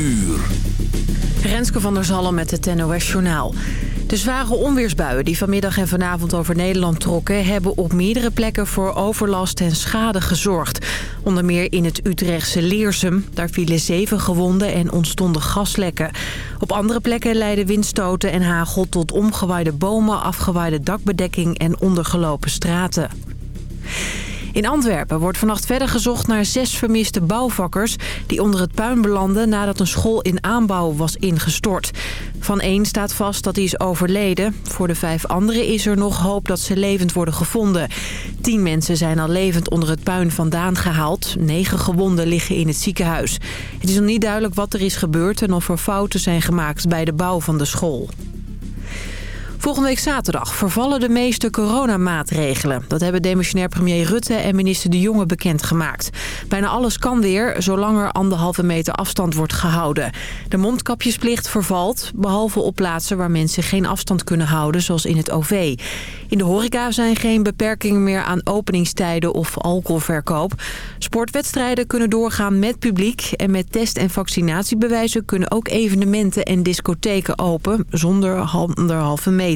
uur. Renske van der Zalm met het NOS Journaal. De zware onweersbuien die vanmiddag en vanavond over Nederland trokken... hebben op meerdere plekken voor overlast en schade gezorgd. Onder meer in het Utrechtse Leersum. Daar vielen zeven gewonden en ontstonden gaslekken. Op andere plekken leidden windstoten en hagel tot omgewaaide bomen... afgewaaide dakbedekking en ondergelopen straten. In Antwerpen wordt vannacht verder gezocht naar zes vermiste bouwvakkers... die onder het puin belanden nadat een school in aanbouw was ingestort. Van één staat vast dat hij is overleden. Voor de vijf anderen is er nog hoop dat ze levend worden gevonden. Tien mensen zijn al levend onder het puin vandaan gehaald. Negen gewonden liggen in het ziekenhuis. Het is nog niet duidelijk wat er is gebeurd... en of er fouten zijn gemaakt bij de bouw van de school. Volgende week zaterdag vervallen de meeste coronamaatregelen. Dat hebben demissionair premier Rutte en minister De Jonge bekendgemaakt. Bijna alles kan weer, zolang er anderhalve meter afstand wordt gehouden. De mondkapjesplicht vervalt, behalve op plaatsen waar mensen geen afstand kunnen houden, zoals in het OV. In de horeca zijn geen beperkingen meer aan openingstijden of alcoholverkoop. Sportwedstrijden kunnen doorgaan met publiek en met test- en vaccinatiebewijzen kunnen ook evenementen en discotheken open, zonder anderhalve meter.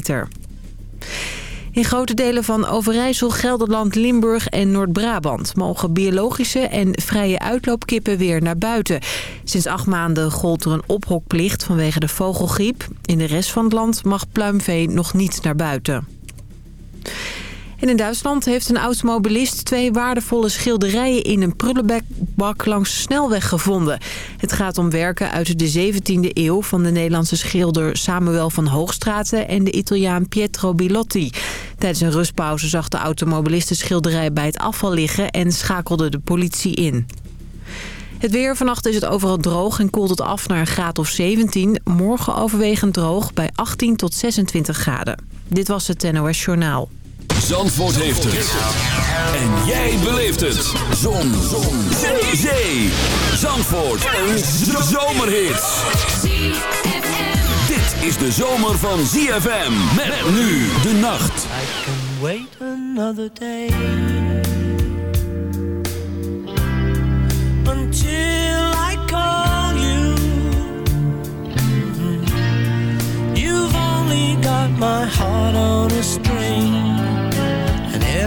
In grote delen van Overijssel, Gelderland, Limburg en Noord-Brabant... mogen biologische en vrije uitloopkippen weer naar buiten. Sinds acht maanden gold er een ophokplicht vanwege de vogelgriep. In de rest van het land mag pluimvee nog niet naar buiten. En in Duitsland heeft een automobilist twee waardevolle schilderijen in een prullenbak langs de snelweg gevonden. Het gaat om werken uit de 17e eeuw van de Nederlandse schilder Samuel van Hoogstraten en de Italiaan Pietro Bilotti. Tijdens een rustpauze zag de automobilist de schilderij bij het afval liggen en schakelde de politie in. Het weer. Vannacht is het overal droog en koelt het af naar een graad of 17. Morgen overwegend droog bij 18 tot 26 graden. Dit was het NOS Journaal. Zandvoort heeft het. En jij beleeft het. Zon. Zon. Zee. Zee. Zandvoort. Een zomerhit. Dit is de zomer van ZFM. Met nu de nacht. I can wait another day. Until I call you. You've only got my heart on a string.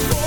zomer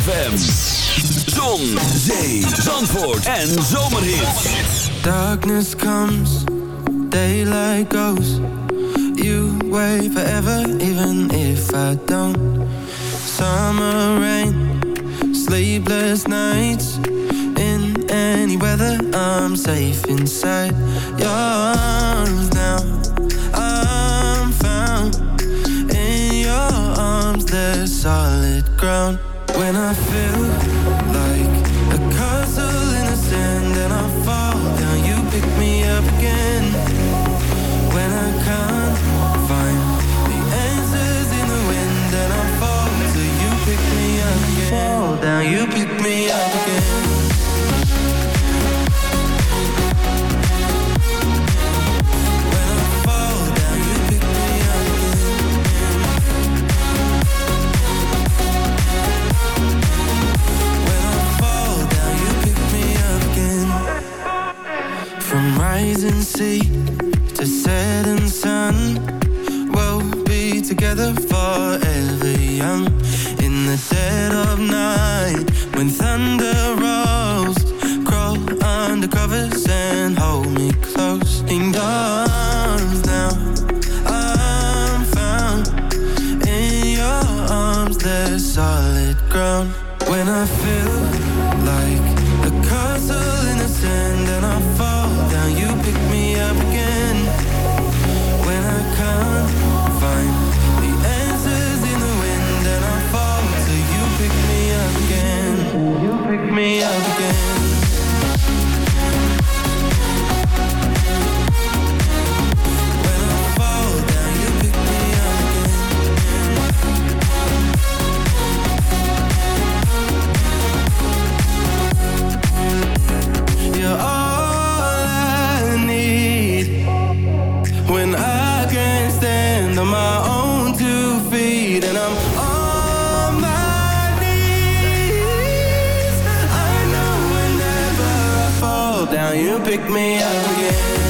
ZFM. Zon, zee, zandvoort en zomerhit. Darkness comes, daylight goes. You wait forever, even if I don't. Summer rain, sleepless nights. In any weather, I'm safe inside your arms now. I'm found in your arms, there's solid ground when I feel sea to setting sun. We'll be together forever young. In the dead of night, when thunder rolls, crawl under covers and hold me close in your on my own two feet and I'm on my knees. I know whenever I fall down you pick me up again.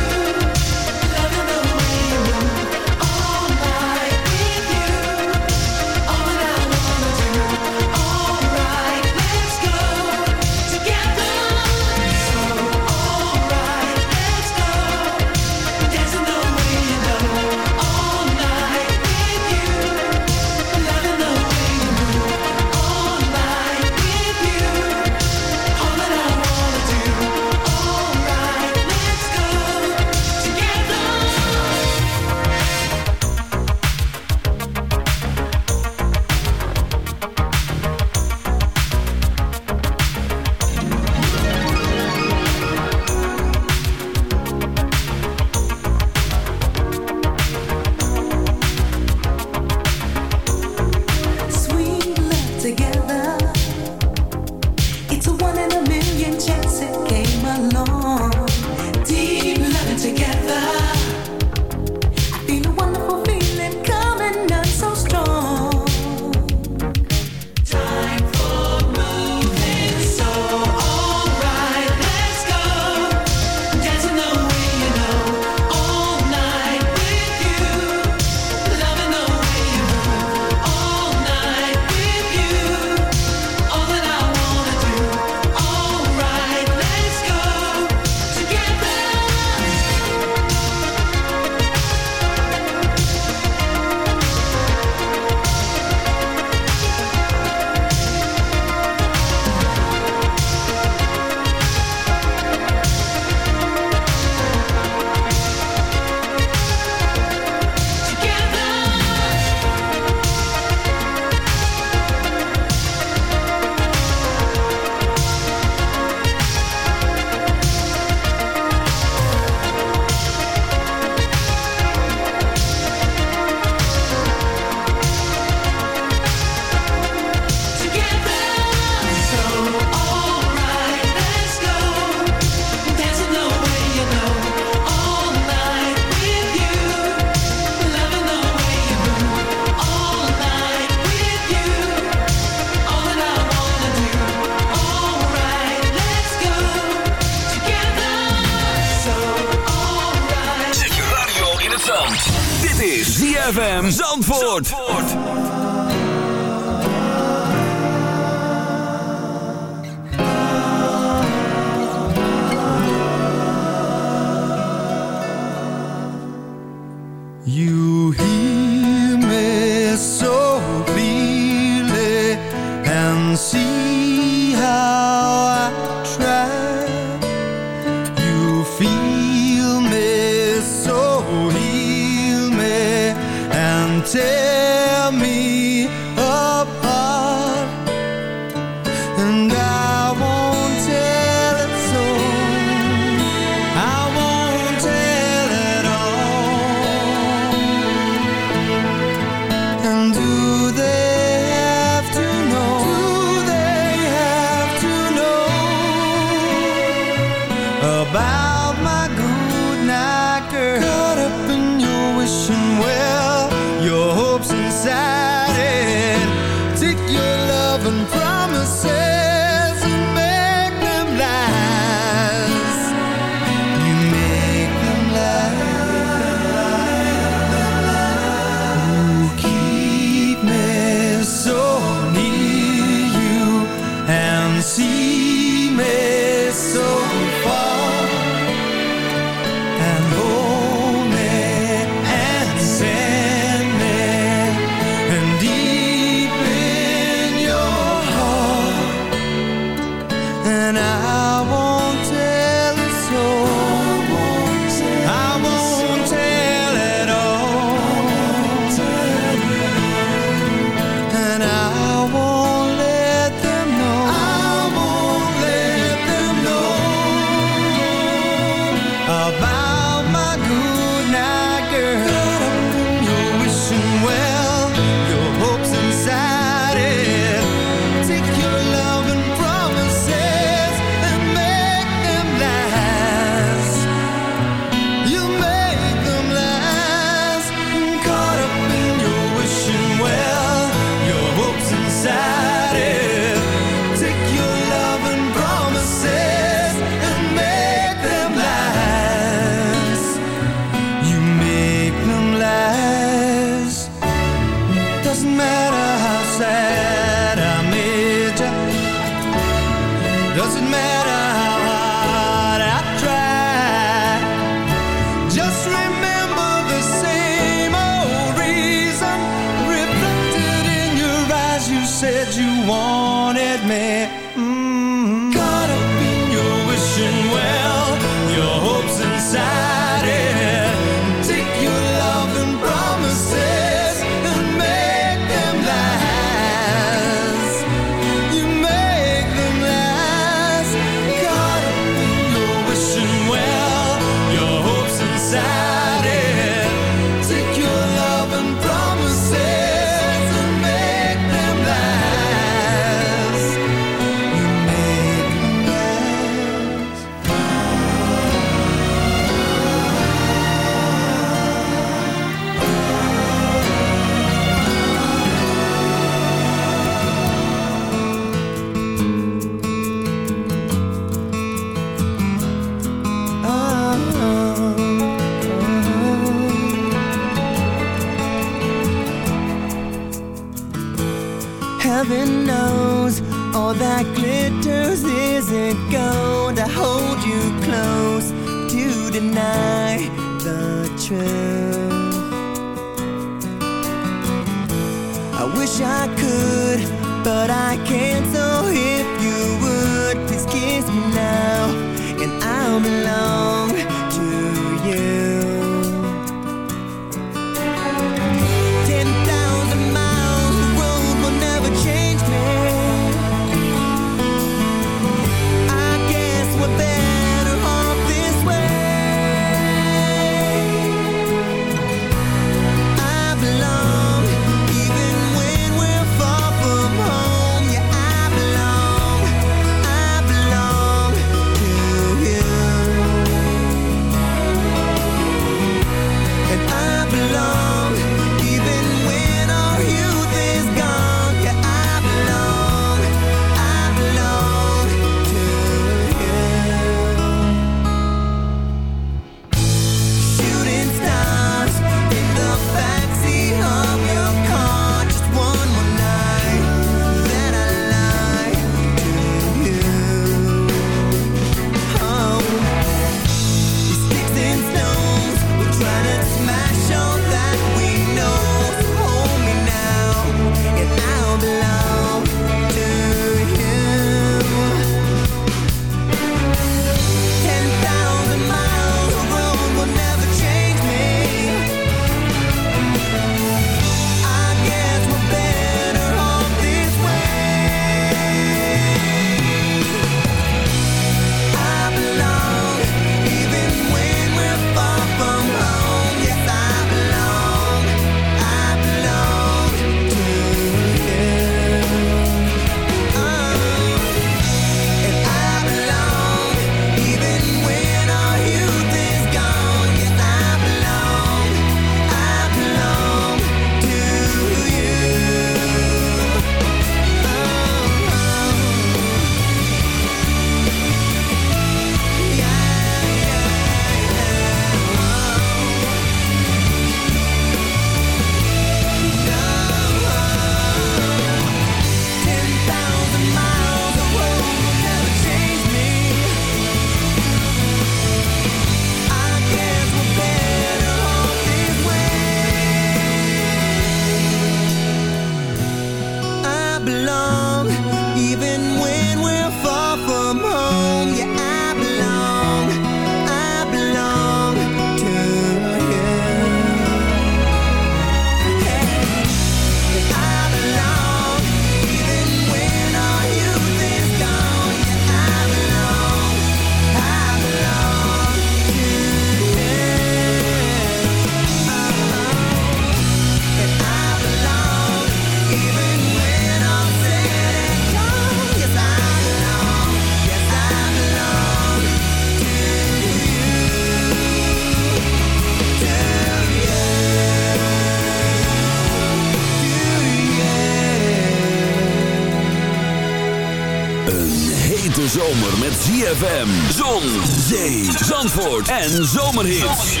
ZFM, zon, zee, zandvoort en zomerhits.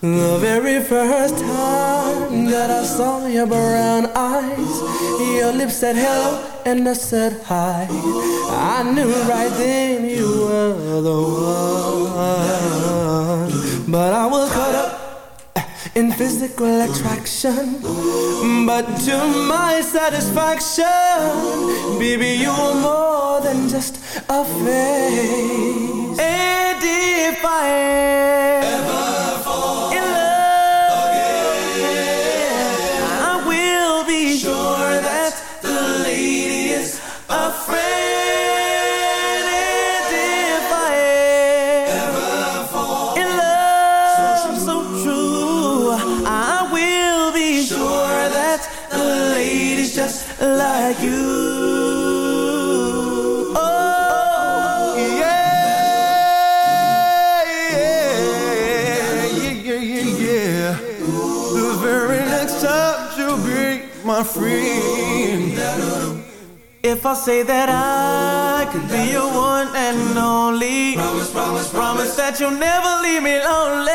The very first time that I saw your brown eyes, your lips said hello and I said hi. I knew right then you were the one. But I was caught up eh, in physical attraction. But to my satisfaction, baby, you're more than just a face. And If I say that I could be your one and only Promise, promise, promise that you'll never leave me lonely.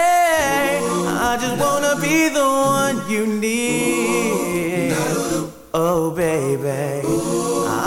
I just wanna be the one you need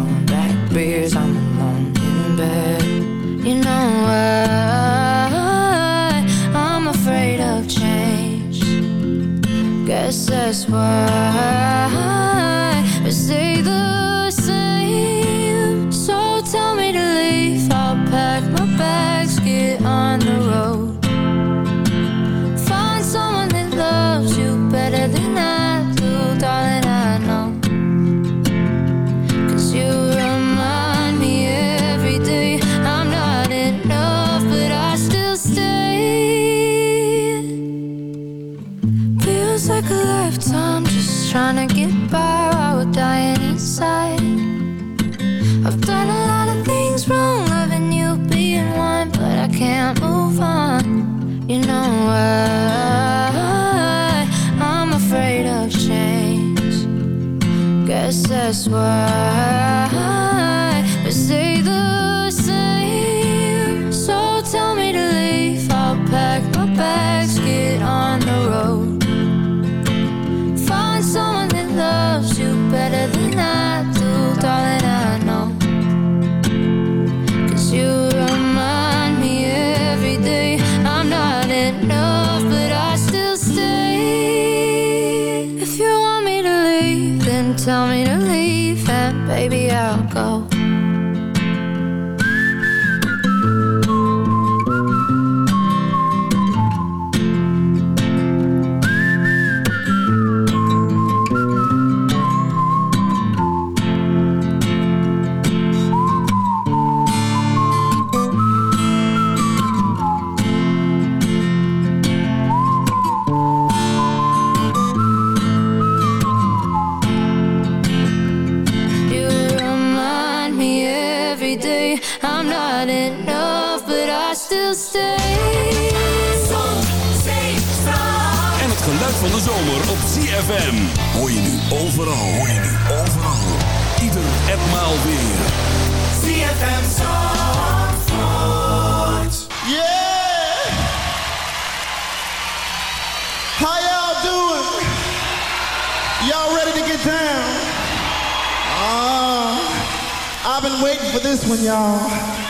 Throwing back beers. I'm alone in bed. You know why I'm afraid of change. Guess that's why Guess that's go. Still stay. En het geluid van de zomer op ZFM. Hoor je nu overal. Hoor je nu overal. Ieder en maal weer. ZFM Zandvoort. Yeah! How y'all doing? Y'all ready to get down? Uh, I've been waiting for this one, y'all.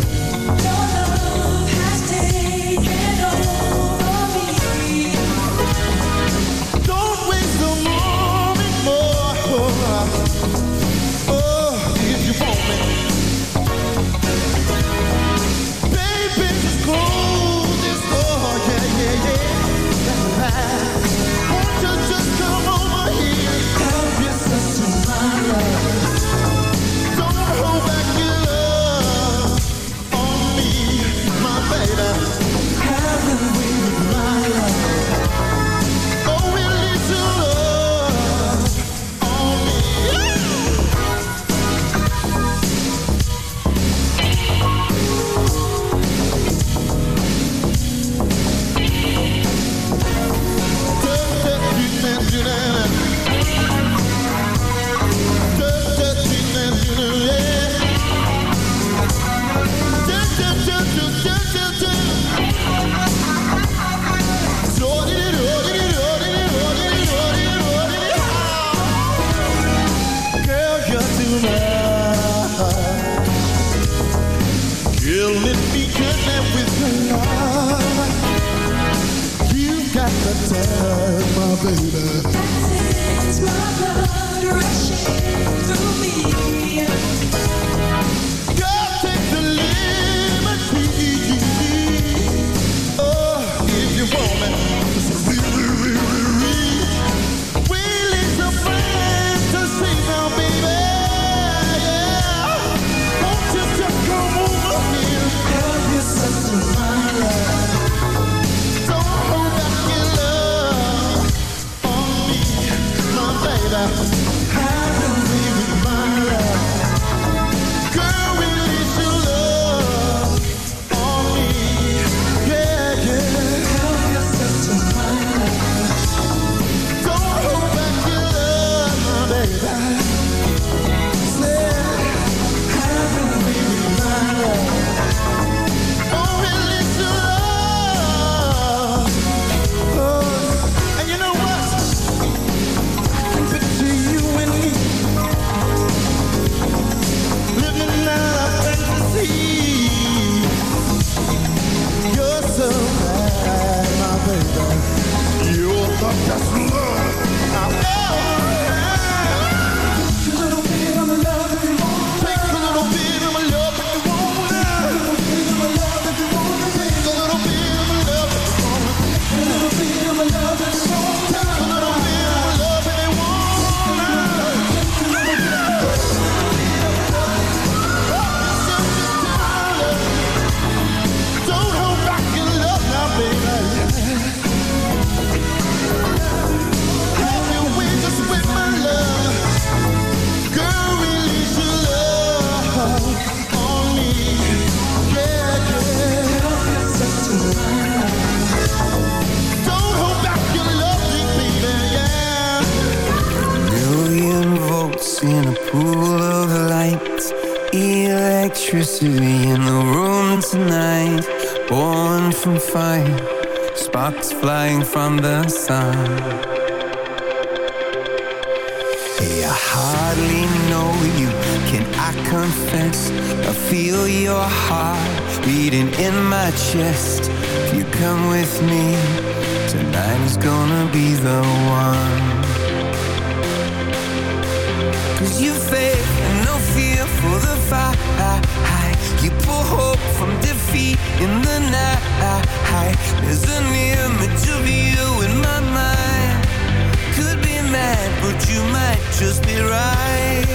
bad, but you might just be right.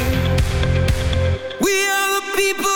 We are the people.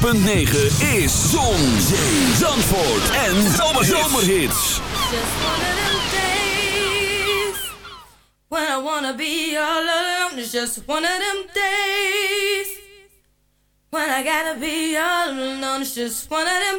.9 is Zon, Zee, Zandvoort en Zomerhits. Just one of them days when I wanna be all alone. It's just one of them days when I gotta be all alone. It's just one of them